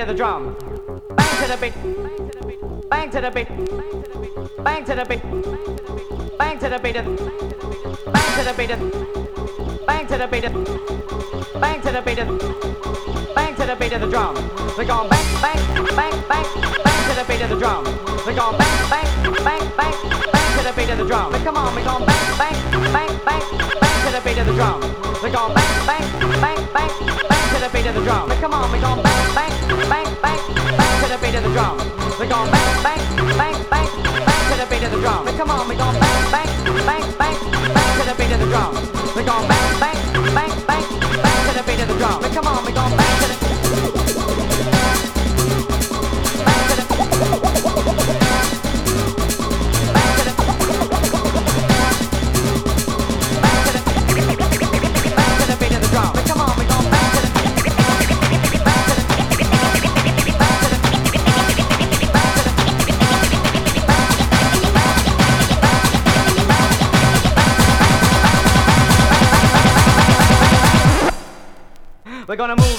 of the drum. Bang to the beat. Bang to the beat. Bang to the beat. Bang to the beat. Bang to the beat. Bang to the beat. Bang to the beat. Bang to the beat of the drum. We're going bang, bang, bang, bang, bang to the beat of the drum. We're going bang, bang, bang, bang, bang to the beat of the drum. Come on, we're going bang, bang, bang, bang, bang to the beat of the drum. We're going bang, bang, bang, bang, bang to the beat of the drum. Come on, we're going bang, bang, bang, bang, bang to the beat of the drum. We're going bang, bang, bang, bang, bang to the beat of the drum. Come on, we're going bang, bang, bang, bang, bang to the beat of the drum. We're going bang, bang, bang, bang, bang to the beat of the drum. Come on, we're going bang to the We're gonna move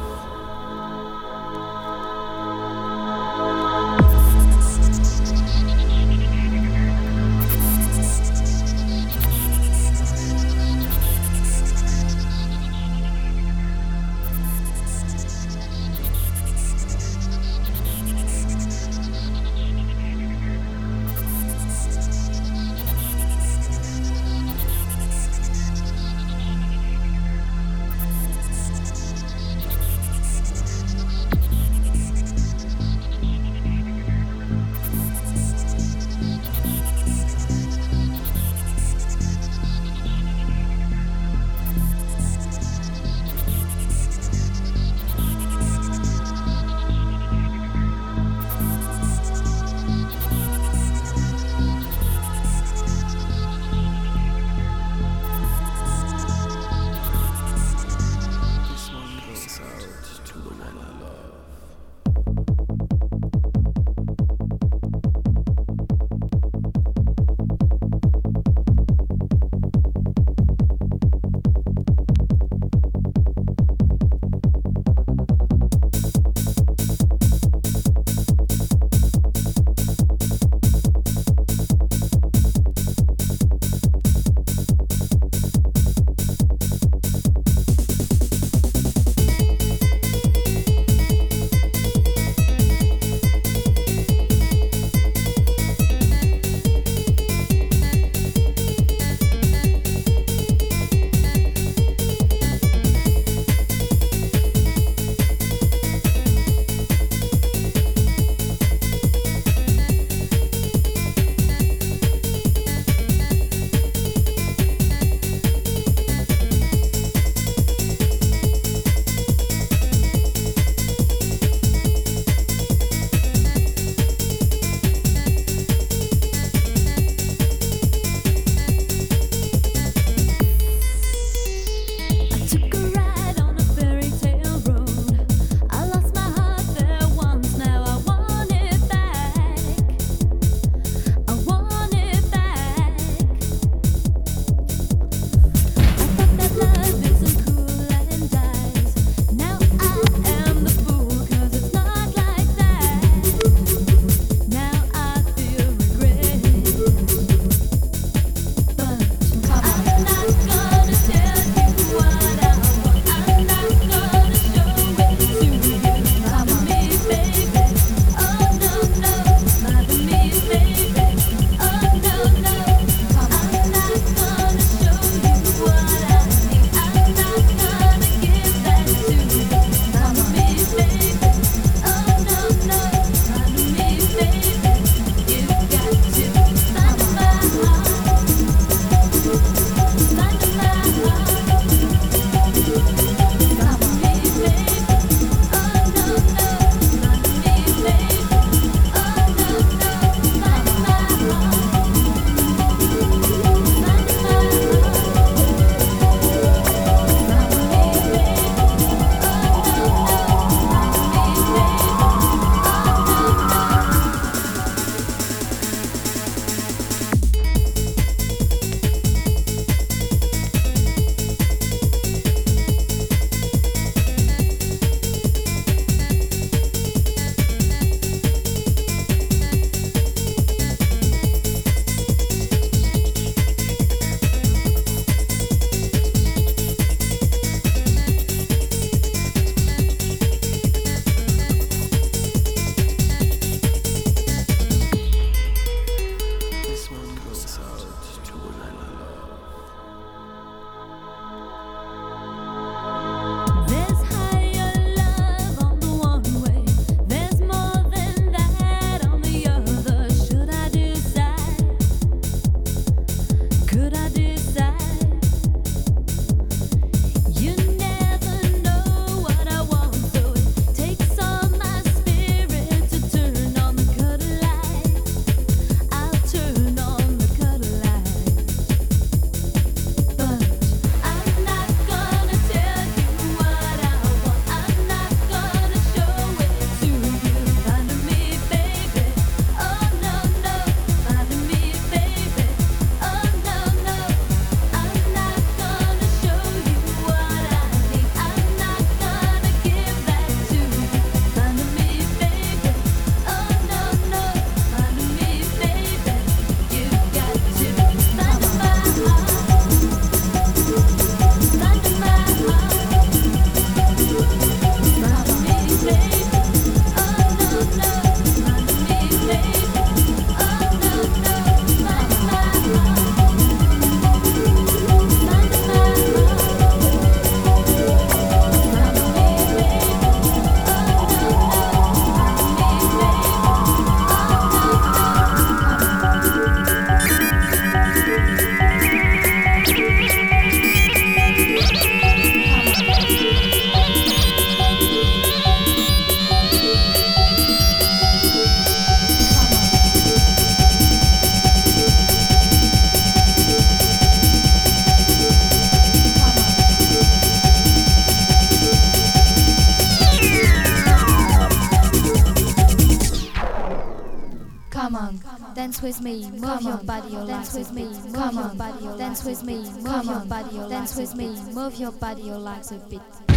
dance with me, move your body, your dance with me, move your body, your dance with me, move your body, your dance with me, move your body, your legs a bit.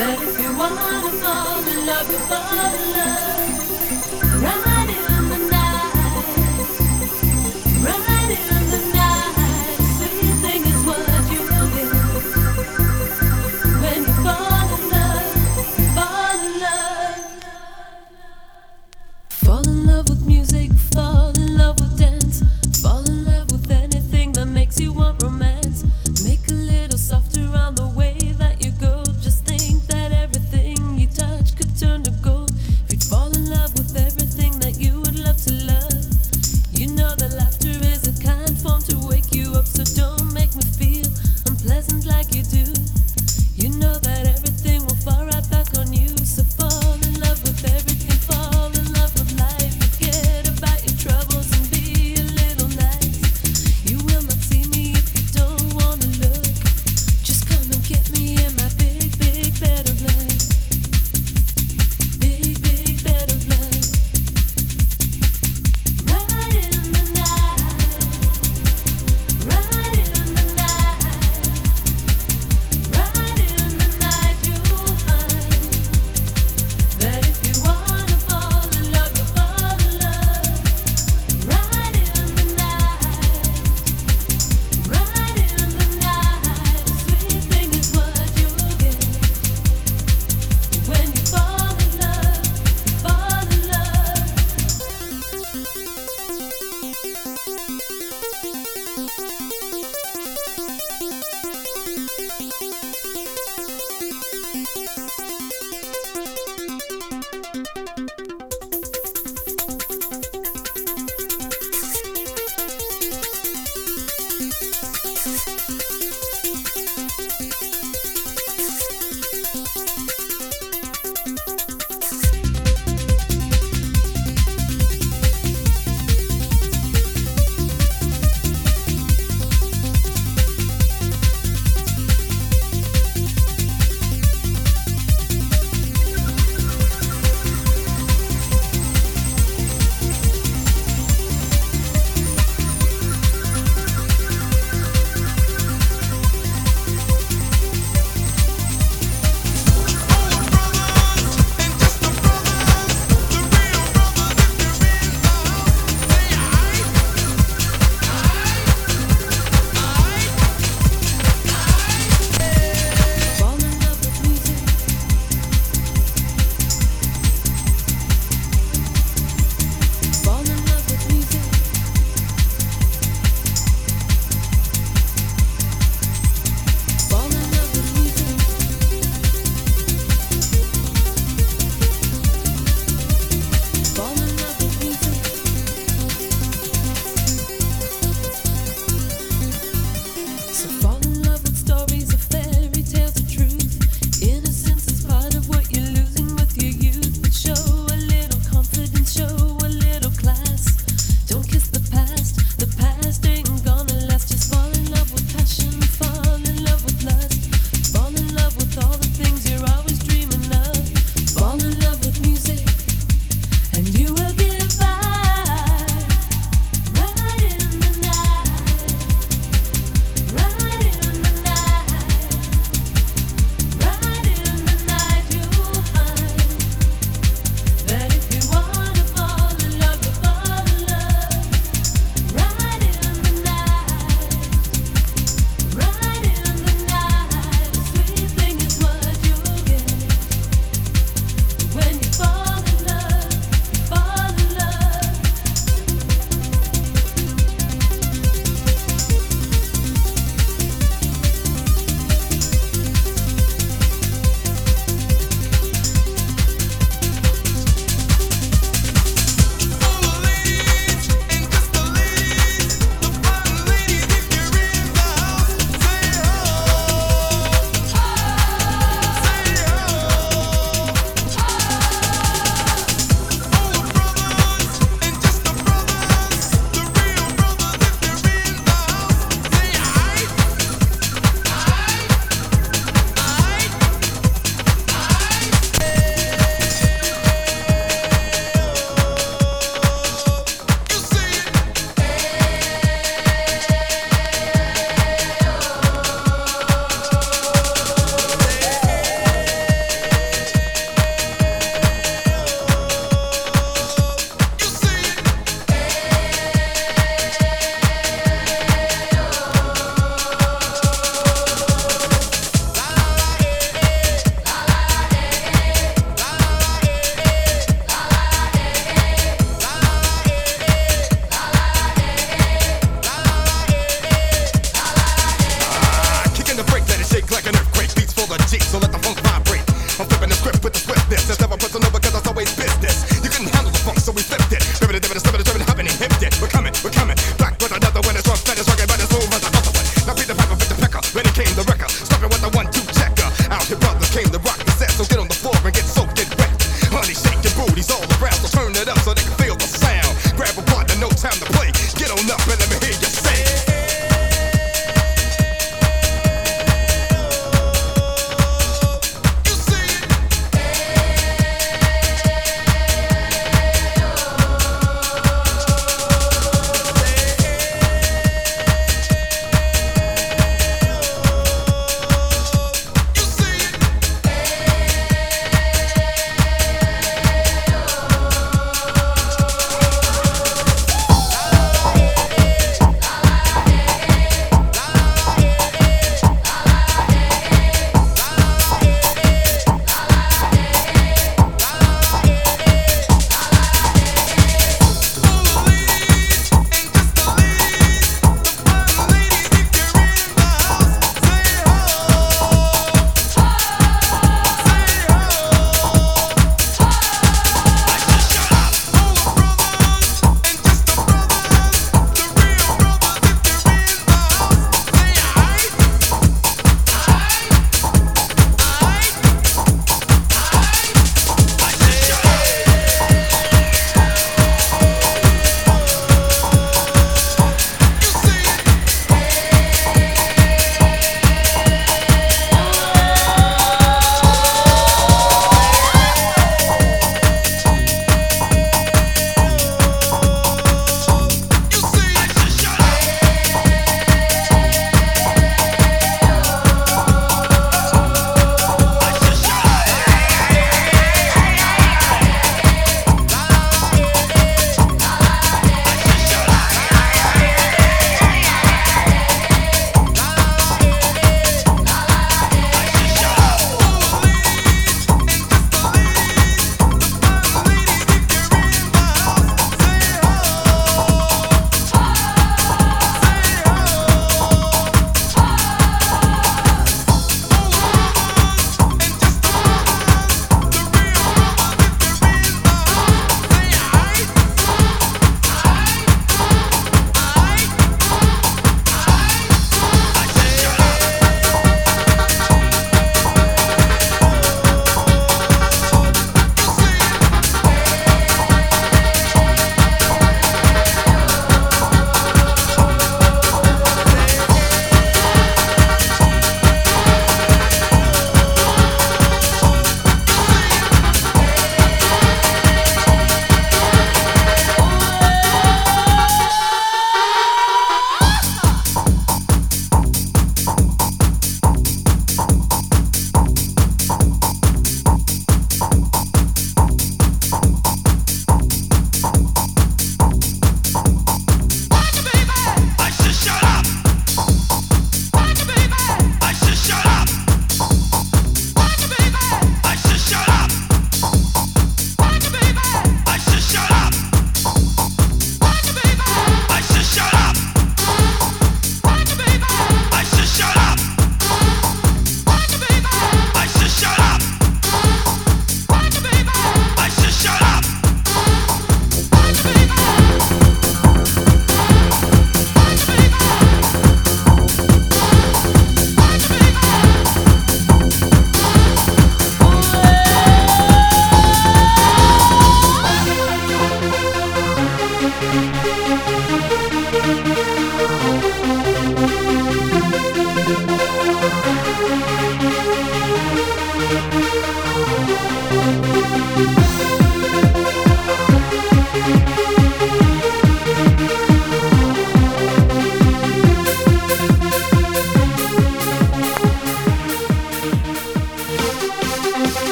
Fall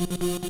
Thank